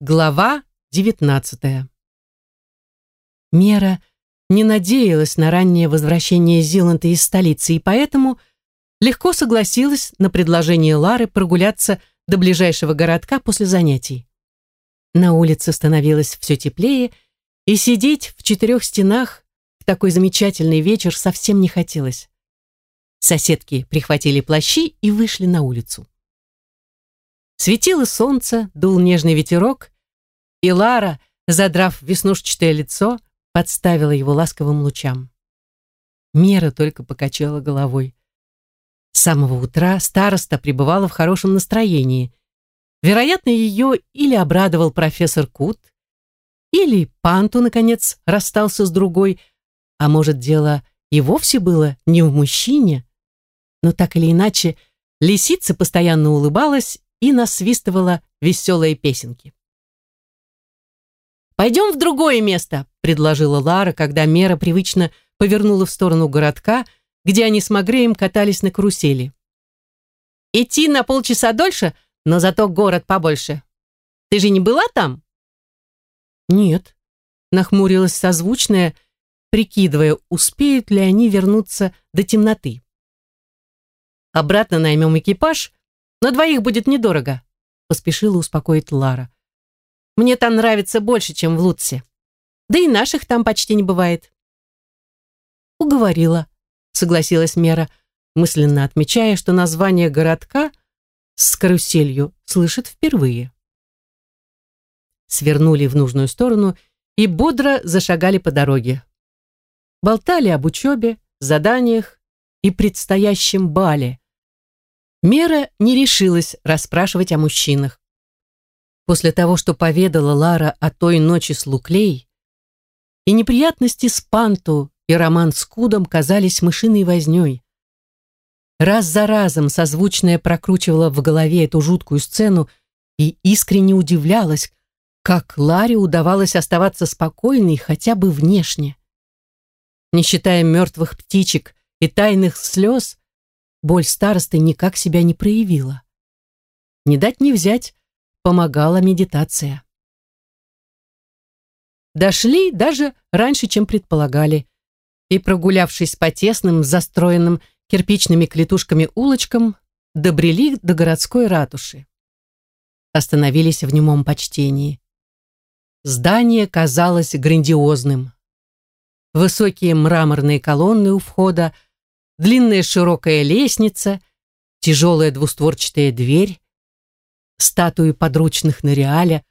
Глава девятнадцатая. Мера не надеялась на раннее возвращение Зиланта из столицы и поэтому легко согласилась на предложение Лары прогуляться до ближайшего городка после занятий. На улице становилось все теплее, и сидеть в четырех стенах в такой замечательный вечер совсем не хотелось. Соседки прихватили плащи и вышли на улицу. Светило солнце, дул нежный ветерок, и Лара, задрав веснушчатое лицо, подставила его ласковым лучам. Мера только покачала головой. С самого утра староста пребывала в хорошем настроении. Вероятно, ее или обрадовал профессор Кут, или Панту, наконец, расстался с другой, а может, дело и вовсе было не в мужчине. Но так или иначе, лисица постоянно улыбалась и насвистывала веселые песенки. «Пойдем в другое место», — предложила Лара, когда Мера привычно повернула в сторону городка, где они с Магреем катались на карусели. «Идти на полчаса дольше, но зато город побольше. Ты же не была там?» «Нет», — нахмурилась созвучная, прикидывая, успеют ли они вернуться до темноты. «Обратно наймем экипаж, на двоих будет недорого», — поспешила успокоить Лара. Мне там нравится больше, чем в Лутсе. Да и наших там почти не бывает. Уговорила, согласилась Мера, мысленно отмечая, что название городка с каруселью слышит впервые. Свернули в нужную сторону и бодро зашагали по дороге. Болтали об учебе, заданиях и предстоящем бале. Мера не решилась расспрашивать о мужчинах. После того, что поведала Лара о той ночи с Луклей, и неприятности с Панту и роман с Кудом казались мышиной вознёй. Раз за разом созвучная прокручивала в голове эту жуткую сцену и искренне удивлялась, как Ларе удавалось оставаться спокойной хотя бы внешне. Не считая мертвых птичек и тайных слез, боль старосты никак себя не проявила. Не дать не взять, помогала медитация. Дошли даже раньше, чем предполагали, и, прогулявшись по тесным, застроенным кирпичными клетушками улочкам, добрели до городской ратуши. Остановились в немом почтении. Здание казалось грандиозным. Высокие мраморные колонны у входа, длинная широкая лестница, тяжелая двустворчатая дверь, статуи подручных на реале,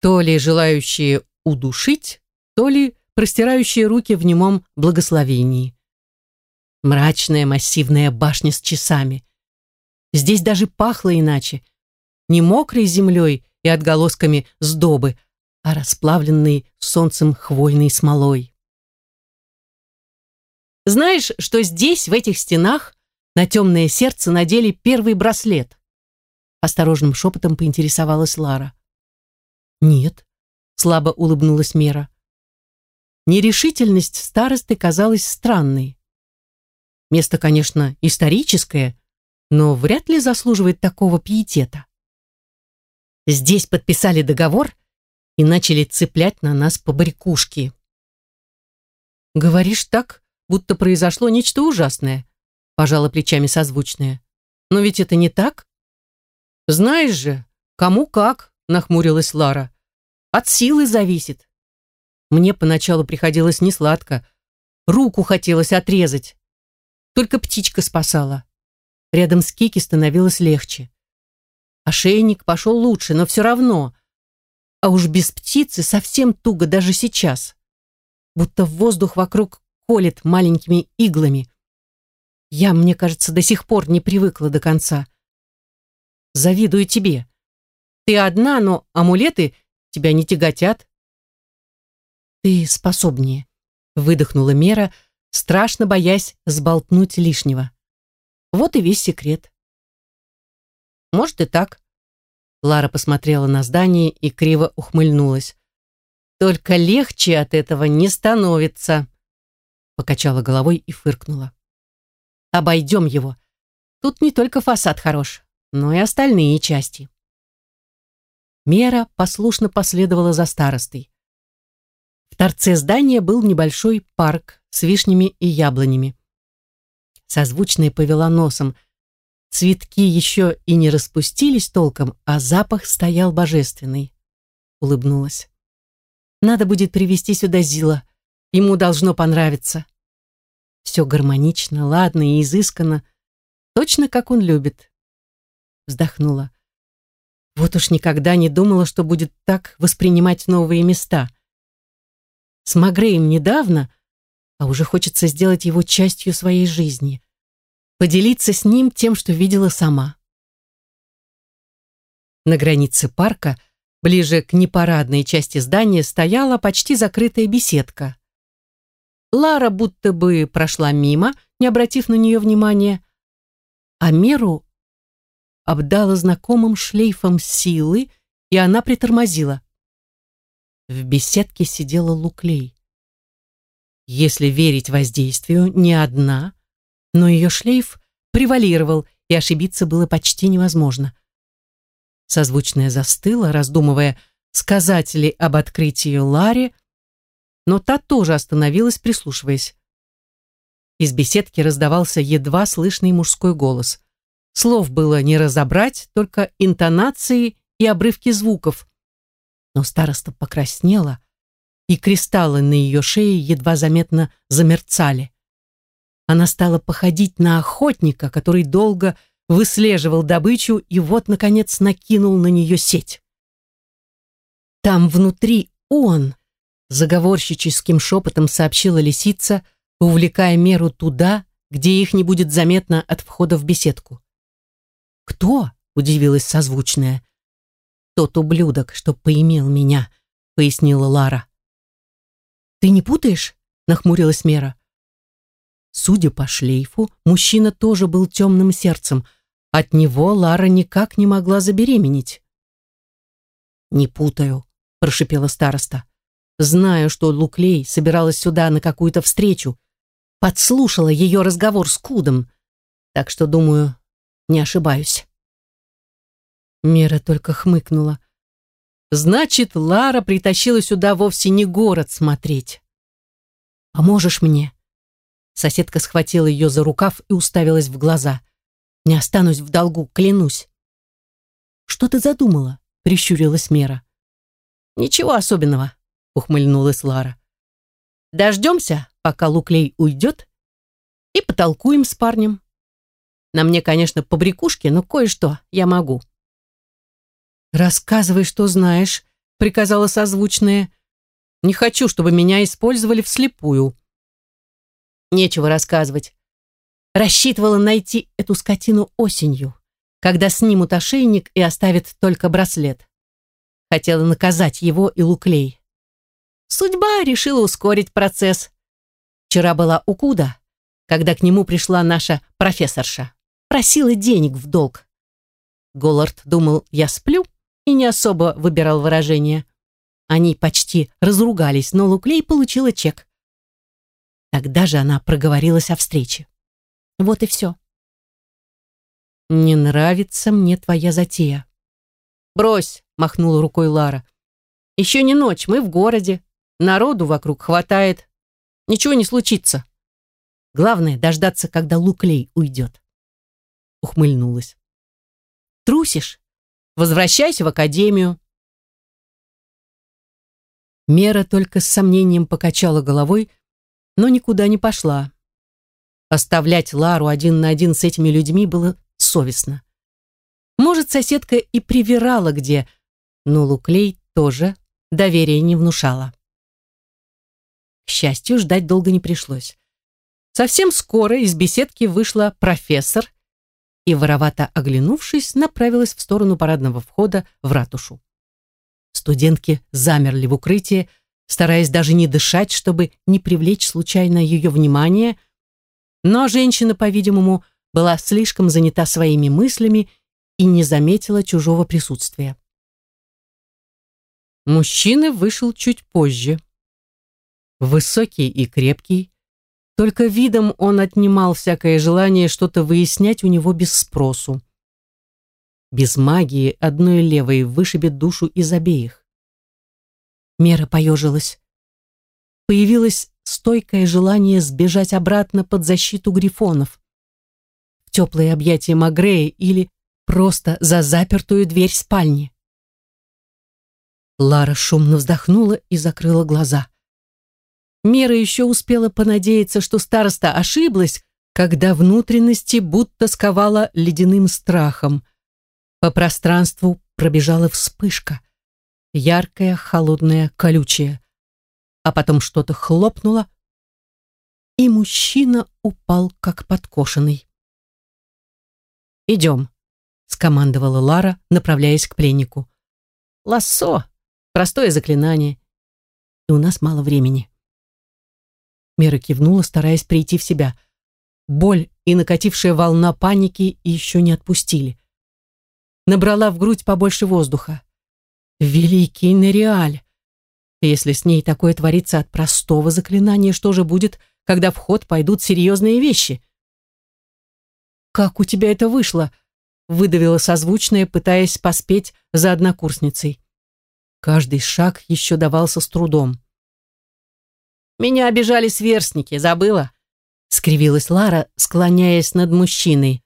то ли желающие удушить, то ли простирающие руки в немом благословении. Мрачная массивная башня с часами. Здесь даже пахло иначе. Не мокрой землей и отголосками сдобы, а расплавленной солнцем хвойной смолой. Знаешь, что здесь, в этих стенах, на темное сердце надели первый браслет? Осторожным шепотом поинтересовалась Лара. «Нет», — слабо улыбнулась Мера. Нерешительность старосты казалась странной. Место, конечно, историческое, но вряд ли заслуживает такого пиетета. Здесь подписали договор и начали цеплять на нас по барикушке. «Говоришь так, будто произошло нечто ужасное», пожала плечами созвучная. «Но ведь это не так?» «Знаешь же, кому как», — нахмурилась Лара. «От силы зависит». Мне поначалу приходилось несладко. Руку хотелось отрезать. Только птичка спасала. Рядом с Кики становилось легче. Ошейник пошел лучше, но все равно. А уж без птицы совсем туго даже сейчас. Будто воздух вокруг колет маленькими иглами. Я, мне кажется, до сих пор не привыкла до конца. Завидую тебе. Ты одна, но амулеты тебя не тяготят. Ты способнее, выдохнула Мера, страшно боясь сболтнуть лишнего. Вот и весь секрет. Может и так. Лара посмотрела на здание и криво ухмыльнулась. Только легче от этого не становится. Покачала головой и фыркнула. Обойдем его. Тут не только фасад хорош но и остальные части. Мера послушно последовала за старостой. В торце здания был небольшой парк с вишнями и яблонями. Созвучная повела носом. Цветки еще и не распустились толком, а запах стоял божественный. Улыбнулась. Надо будет привести сюда Зила. Ему должно понравиться. Все гармонично, ладно и изысканно. Точно как он любит. Вздохнула. Вот уж никогда не думала, что будет так воспринимать новые места. С Магреем недавно, а уже хочется сделать его частью своей жизни. Поделиться с ним тем, что видела сама. На границе парка, ближе к непарадной части здания, стояла почти закрытая беседка. Лара будто бы прошла мимо, не обратив на нее внимания, а Меру обдала знакомым шлейфом силы, и она притормозила. В беседке сидела Луклей. Если верить воздействию, не одна, но ее шлейф превалировал, и ошибиться было почти невозможно. Созвучная застыла, раздумывая, сказать ли об открытии Ларе, но та тоже остановилась, прислушиваясь. Из беседки раздавался едва слышный мужской голос. Слов было не разобрать, только интонации и обрывки звуков. Но староста покраснела, и кристаллы на ее шее едва заметно замерцали. Она стала походить на охотника, который долго выслеживал добычу и вот, наконец, накинул на нее сеть. Там внутри он, заговорщическим шепотом сообщила лисица, увлекая меру туда, где их не будет заметно от входа в беседку. «Кто?» — удивилась созвучная. «Тот ублюдок, что поимел меня», — пояснила Лара. «Ты не путаешь?» — нахмурилась Мера. Судя по шлейфу, мужчина тоже был темным сердцем. От него Лара никак не могла забеременеть. «Не путаю», — прошипела староста. «Знаю, что Луклей собиралась сюда на какую-то встречу. Подслушала ее разговор с Кудом. Так что, думаю, не ошибаюсь. Мера только хмыкнула. Значит, Лара притащила сюда вовсе не город смотреть. Поможешь мне? Соседка схватила ее за рукав и уставилась в глаза. Не останусь в долгу, клянусь. Что ты задумала? Прищурилась Мера. Ничего особенного, ухмыльнулась Лара. Дождемся, пока Луклей уйдет, и потолкуем с парнем. На мне, конечно, побрякушки, но кое-что я могу. «Рассказывай, что знаешь», — приказала созвучная. «Не хочу, чтобы меня использовали вслепую». Нечего рассказывать. Рассчитывала найти эту скотину осенью, когда снимут ошейник и оставят только браслет. Хотела наказать его и Луклей. Судьба решила ускорить процесс. Вчера была у Куда, когда к нему пришла наша профессорша просила денег в долг. Голлард думал, я сплю, и не особо выбирал выражение. Они почти разругались, но Луклей получила чек. Тогда же она проговорилась о встрече. Вот и все. «Не нравится мне твоя затея». «Брось», — махнула рукой Лара. «Еще не ночь, мы в городе. Народу вокруг хватает. Ничего не случится. Главное — дождаться, когда Луклей уйдет» ухмыльнулась. «Трусишь? Возвращайся в академию». Мера только с сомнением покачала головой, но никуда не пошла. Оставлять Лару один на один с этими людьми было совестно. Может, соседка и привирала где, но Луклей тоже доверия не внушала. К счастью, ждать долго не пришлось. Совсем скоро из беседки вышла профессор и, воровато оглянувшись, направилась в сторону парадного входа в ратушу. Студентки замерли в укрытии, стараясь даже не дышать, чтобы не привлечь случайно ее внимание, но женщина, по-видимому, была слишком занята своими мыслями и не заметила чужого присутствия. Мужчина вышел чуть позже. Высокий и крепкий, только видом он отнимал всякое желание что-то выяснять у него без спросу. без магии одной левой вышибет душу из обеих. Мера поежилась. Появилось стойкое желание сбежать обратно под защиту грифонов. В теплые объятия Магрея или просто за запертую дверь спальни. Лара шумно вздохнула и закрыла глаза. Мера еще успела понадеяться, что староста ошиблась, когда внутренности будто сковала ледяным страхом. По пространству пробежала вспышка. Яркая, холодная, колючая. А потом что-то хлопнуло, и мужчина упал, как подкошенный. «Идем», — скомандовала Лара, направляясь к пленнику. «Лассо! Простое заклинание. И у нас мало времени». Мера кивнула, стараясь прийти в себя. Боль и накатившая волна паники еще не отпустили. Набрала в грудь побольше воздуха. Великий Нереаль! Если с ней такое творится от простого заклинания, что же будет, когда в ход пойдут серьезные вещи? «Как у тебя это вышло?» выдавила созвучное, пытаясь поспеть за однокурсницей. Каждый шаг еще давался с трудом. «Меня обижали сверстники, забыла?» — скривилась Лара, склоняясь над мужчиной.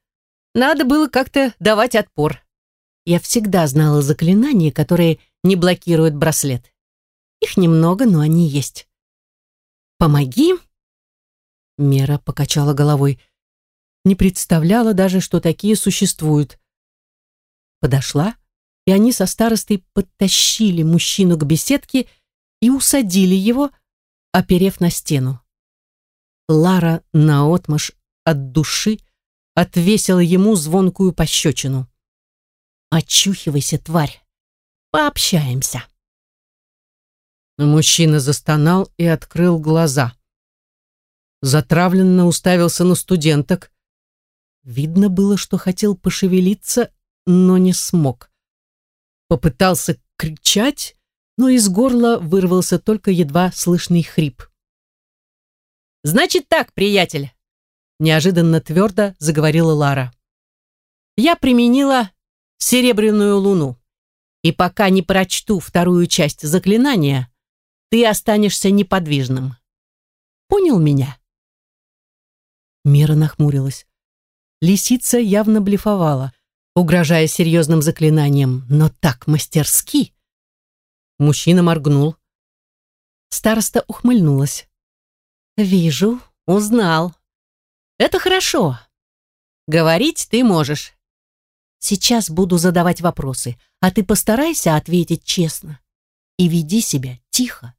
«Надо было как-то давать отпор. Я всегда знала заклинания, которые не блокируют браслет. Их немного, но они есть». «Помоги!» Мера покачала головой. Не представляла даже, что такие существуют. Подошла, и они со старостой подтащили мужчину к беседке и усадили его, оперев на стену. Лара наотмашь от души отвесила ему звонкую пощечину. «Очухивайся, тварь! Пообщаемся!» Мужчина застонал и открыл глаза. Затравленно уставился на студенток. Видно было, что хотел пошевелиться, но не смог. Попытался кричать, но из горла вырвался только едва слышный хрип. «Значит так, приятель!» Неожиданно твердо заговорила Лара. «Я применила серебряную луну, и пока не прочту вторую часть заклинания, ты останешься неподвижным. Понял меня?» Мира нахмурилась. Лисица явно блефовала, угрожая серьезным заклинанием, но так мастерски. Мужчина моргнул. Староста ухмыльнулась. «Вижу, узнал. Это хорошо. Говорить ты можешь. Сейчас буду задавать вопросы, а ты постарайся ответить честно. И веди себя тихо,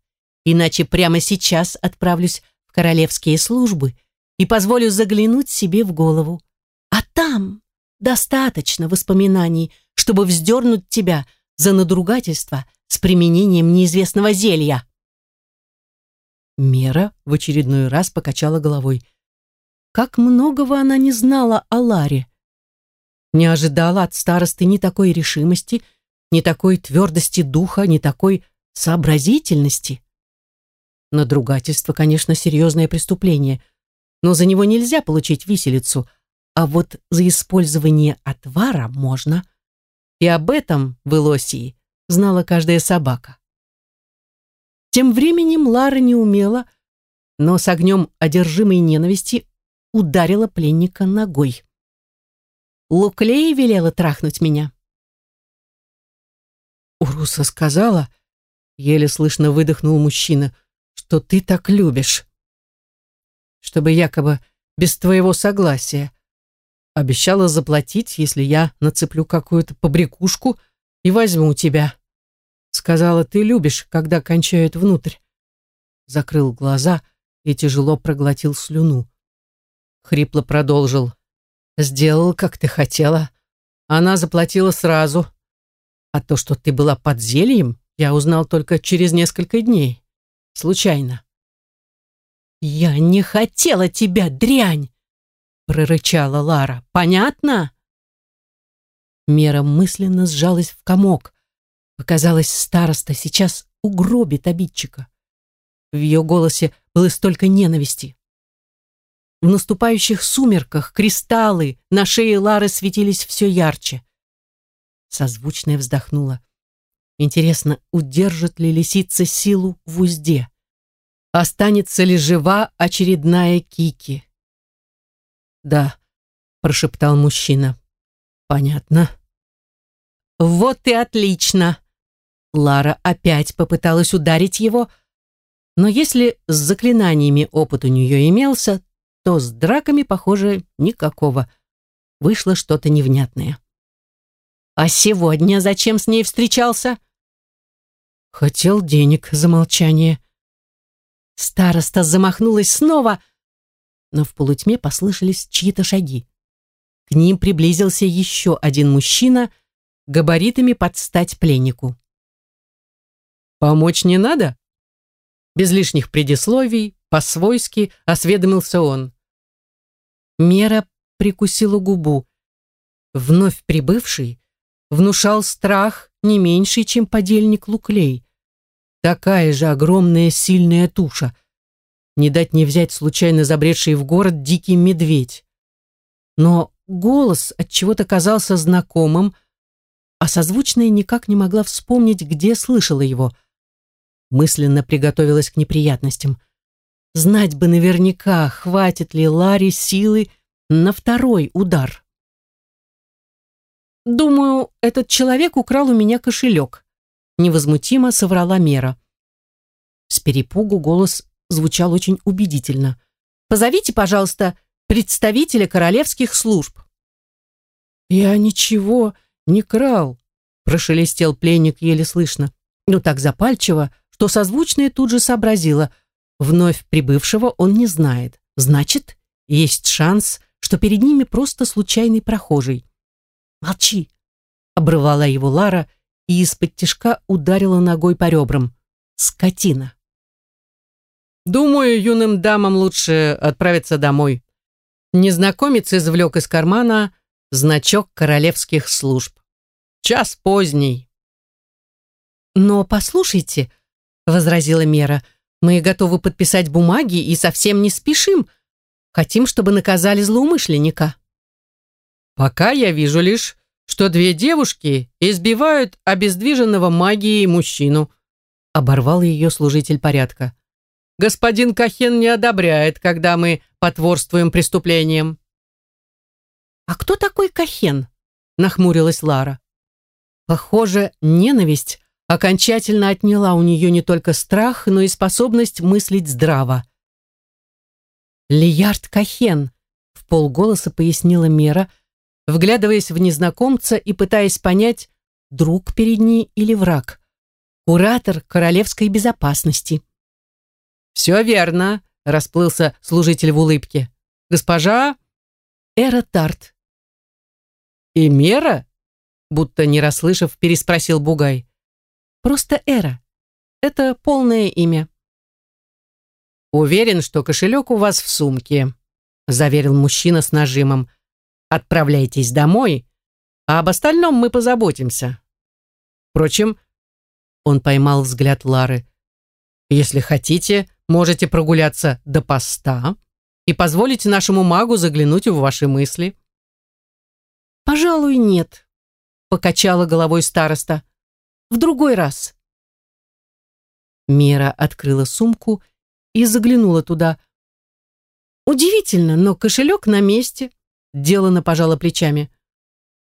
иначе прямо сейчас отправлюсь в королевские службы и позволю заглянуть себе в голову. А там достаточно воспоминаний, чтобы вздернуть тебя за надругательство с применением неизвестного зелья. Мера в очередной раз покачала головой. Как многого она не знала о Ларе. Не ожидала от старосты ни такой решимости, ни такой твердости духа, ни такой сообразительности. Надругательство, конечно, серьезное преступление, но за него нельзя получить виселицу, а вот за использование отвара можно. И об этом в Илосии знала каждая собака. Тем временем Лара не умела, но с огнем одержимой ненависти ударила пленника ногой. Луклея велела трахнуть меня. Уруса сказала, еле слышно выдохнул мужчина, что ты так любишь. Чтобы якобы без твоего согласия. Обещала заплатить, если я нацеплю какую-то побрякушку и возьму тебя. Сказала, ты любишь, когда кончают внутрь. Закрыл глаза и тяжело проглотил слюну. Хрипло продолжил. Сделал, как ты хотела. Она заплатила сразу. А то, что ты была под зельем, я узнал только через несколько дней. Случайно. «Я не хотела тебя, дрянь!» прорычала Лара. «Понятно?» Мера мысленно сжалась в комок. Показалось, староста сейчас угробит обидчика. В ее голосе было столько ненависти. В наступающих сумерках кристаллы на шее Лары светились все ярче. Созвучная вздохнула. Интересно, удержит ли лисица силу в узде? Останется ли жива очередная Кики? Да, прошептал мужчина. Понятно. Вот и отлично. Лара опять попыталась ударить его, но если с заклинаниями опыт у нее имелся, то с драками, похоже, никакого. Вышло что-то невнятное. А сегодня зачем с ней встречался? Хотел денег за молчание. Староста замахнулась снова, но в полутьме послышались чьи-то шаги. К ним приблизился еще один мужчина, габаритами под стать пленнику. «Помочь не надо?» Без лишних предисловий, по-свойски осведомился он. Мера прикусила губу. Вновь прибывший внушал страх не меньший, чем подельник Луклей. Такая же огромная сильная туша. Не дать не взять случайно забредший в город дикий медведь. Но голос от чего-то казался знакомым, а созвучная никак не могла вспомнить, где слышала его. Мысленно приготовилась к неприятностям. Знать бы наверняка, хватит ли Ларе силы на второй удар. «Думаю, этот человек украл у меня кошелек», невозмутимо соврала Мера. С перепугу голос звучал очень убедительно. «Позовите, пожалуйста, представителя королевских служб». «Я ничего не крал», прошелестел пленник еле слышно, но так запальчиво, что созвучная тут же сообразила. Вновь прибывшего он не знает. Значит, есть шанс, что перед ними просто случайный прохожий. «Молчи!» — обрывала его Лара и из-под тишка ударила ногой по ребрам. «Скотина!» «Думаю, юным дамам лучше отправиться домой». Незнакомец извлек из кармана значок королевских служб. «Час поздний». «Но послушайте», — возразила Мера, «мы готовы подписать бумаги и совсем не спешим. Хотим, чтобы наказали злоумышленника». Пока я вижу лишь, что две девушки избивают обездвиженного магией мужчину. Оборвал ее служитель порядка. Господин Кахен не одобряет, когда мы потворствуем преступлениям. «А кто такой Кахен?» — нахмурилась Лара. Похоже, ненависть окончательно отняла у нее не только страх, но и способность мыслить здраво. «Лиярд Кахен», — в полголоса пояснила Мера, — вглядываясь в незнакомца и пытаясь понять, друг перед ней или враг. Куратор королевской безопасности. «Все верно», — расплылся служитель в улыбке. «Госпожа Эра Тарт». «И Мера?» — будто не расслышав, переспросил Бугай. «Просто Эра. Это полное имя». «Уверен, что кошелек у вас в сумке», — заверил мужчина с нажимом. Отправляйтесь домой, а об остальном мы позаботимся. Впрочем, он поймал взгляд Лары. Если хотите, можете прогуляться до поста и позволить нашему магу заглянуть в ваши мысли. Пожалуй, нет, покачала головой староста. В другой раз. Мера открыла сумку и заглянула туда. Удивительно, но кошелек на месте. Делано пожала плечами.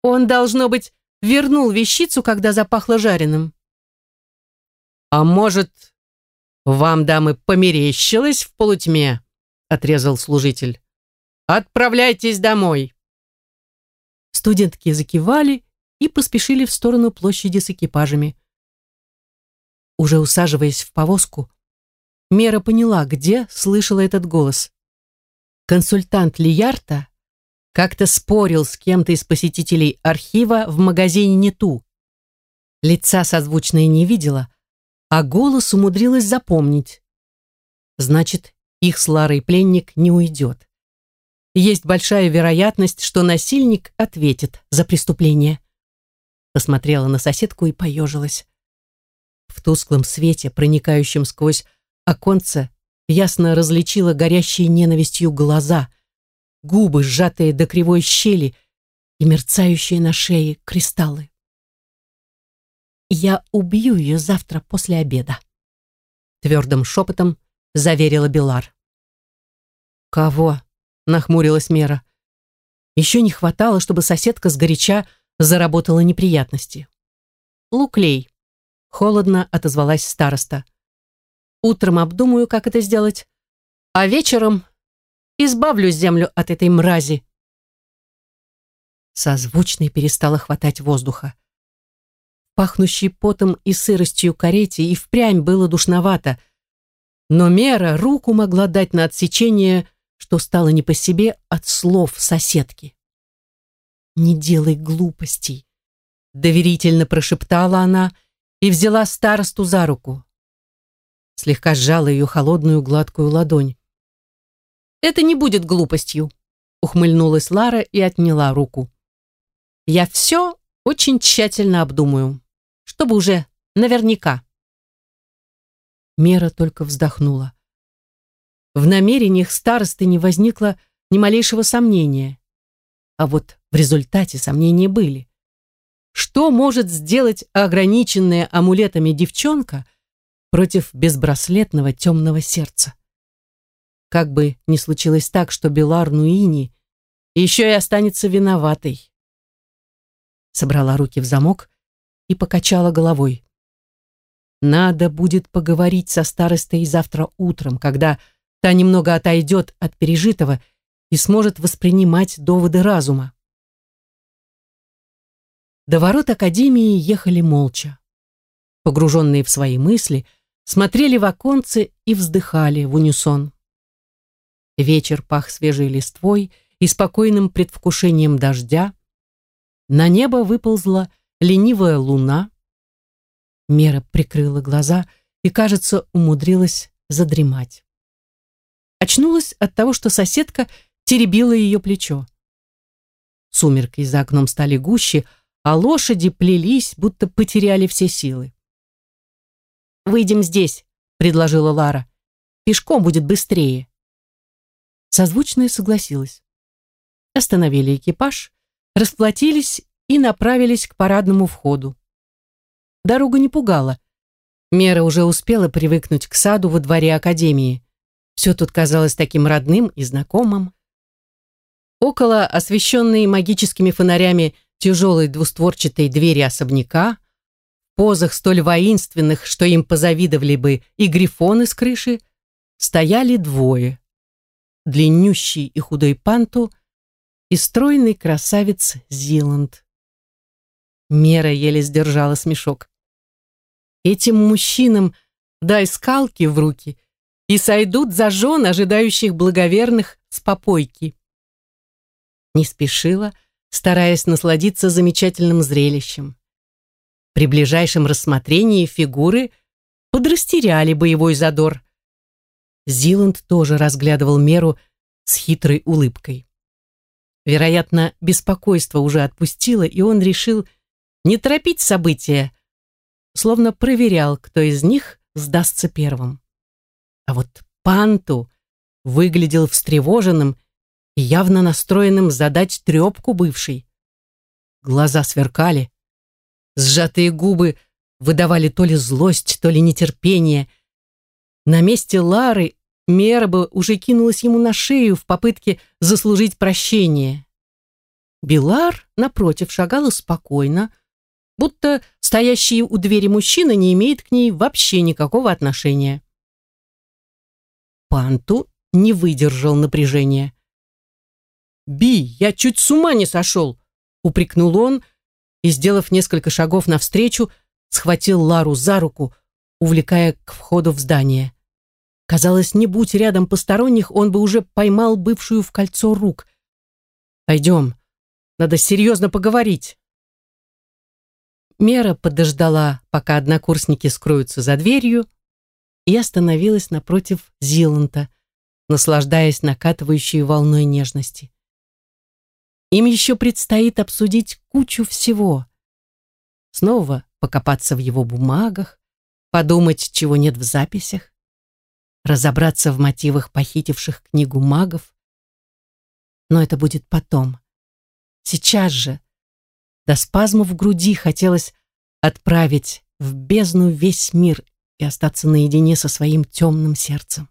Он, должно быть, вернул вещицу, когда запахло жареным. А может, вам, дамы, померещилось в полутьме? Отрезал служитель. Отправляйтесь домой. Студентки закивали и поспешили в сторону площади с экипажами. Уже усаживаясь в повозку, Мера поняла, где слышала этот голос. Консультант Лиярта как-то спорил с кем-то из посетителей архива в магазине «Нету». Лица созвучные не видела, а голос умудрилась запомнить. Значит, их с Ларой пленник не уйдет. Есть большая вероятность, что насильник ответит за преступление. Посмотрела на соседку и поежилась. В тусклом свете, проникающем сквозь оконце, ясно различила горящие ненавистью глаза — губы, сжатые до кривой щели, и мерцающие на шее кристаллы. Я убью ее завтра после обеда. Твердым шепотом заверила Белар. Кого? Нахмурилась Мера. Еще не хватало, чтобы соседка сгоряча заработала неприятности. Луклей. Холодно отозвалась староста. Утром обдумаю, как это сделать, а вечером избавлю землю от этой мрази. Созвучной перестала хватать воздуха. Пахнущей потом и сыростью карете и впрямь было душновато, но Мера руку могла дать на отсечение, что стало не по себе от слов соседки. «Не делай глупостей», — доверительно прошептала она и взяла старосту за руку. Слегка сжала ее холодную гладкую ладонь. «Это не будет глупостью», — ухмыльнулась Лара и отняла руку. «Я все очень тщательно обдумаю, чтобы уже наверняка». Мера только вздохнула. В намерениях старосты не возникло ни малейшего сомнения. А вот в результате сомнения были. Что может сделать ограниченная амулетами девчонка против безбраслетного темного сердца? Как бы ни случилось так, что Белар Нуини еще и останется виноватой. Собрала руки в замок и покачала головой. Надо будет поговорить со старостой завтра утром, когда та немного отойдет от пережитого и сможет воспринимать доводы разума. До ворот Академии ехали молча. Погруженные в свои мысли, смотрели в оконце и вздыхали в унисон. Вечер пах свежей листвой и спокойным предвкушением дождя. На небо выползла ленивая луна. Мера прикрыла глаза и, кажется, умудрилась задремать. Очнулась от того, что соседка теребила ее плечо. Сумерки за окном стали гуще, а лошади плелись, будто потеряли все силы. «Выйдем здесь», — предложила Лара. «Пешком будет быстрее». Созвучная согласилась. Остановили экипаж, расплатились и направились к парадному входу. Дорога не пугала. Мера уже успела привыкнуть к саду во дворе Академии. Все тут казалось таким родным и знакомым. Около освещенной магическими фонарями тяжелой двустворчатой двери особняка, в позах столь воинственных, что им позавидовали бы и грифоны с крыши, стояли двое. Длиннющий и худой панту и стройный красавец Зиланд. Мера еле сдержала смешок. Этим мужчинам дай скалки в руки и сойдут за жен, ожидающих благоверных с попойки. Не спешила, стараясь насладиться замечательным зрелищем. При ближайшем рассмотрении фигуры подрастеряли боевой задор. Зиланд тоже разглядывал меру с хитрой улыбкой. Вероятно, беспокойство уже отпустило, и он решил не торопить события, словно проверял, кто из них сдастся первым. А вот Панту выглядел встревоженным и явно настроенным задать трепку бывшей. Глаза сверкали, сжатые губы выдавали то ли злость, то ли нетерпение. На месте Лары Мера бы уже кинулась ему на шею в попытке заслужить прощение. Билар, напротив, шагала спокойно, будто стоящий у двери мужчина не имеет к ней вообще никакого отношения. Панту не выдержал напряжения. «Би, я чуть с ума не сошел!» упрекнул он и, сделав несколько шагов навстречу, схватил Лару за руку, увлекая к входу в здание. Казалось, не будь рядом посторонних, он бы уже поймал бывшую в кольцо рук. «Пойдем, надо серьезно поговорить». Мера подождала, пока однокурсники скроются за дверью, и остановилась напротив Зиланта, наслаждаясь накатывающей волной нежности. Им еще предстоит обсудить кучу всего. Снова покопаться в его бумагах, подумать, чего нет в записях, разобраться в мотивах похитивших книгу магов. Но это будет потом. Сейчас же. До спазма в груди хотелось отправить в бездну весь мир и остаться наедине со своим темным сердцем.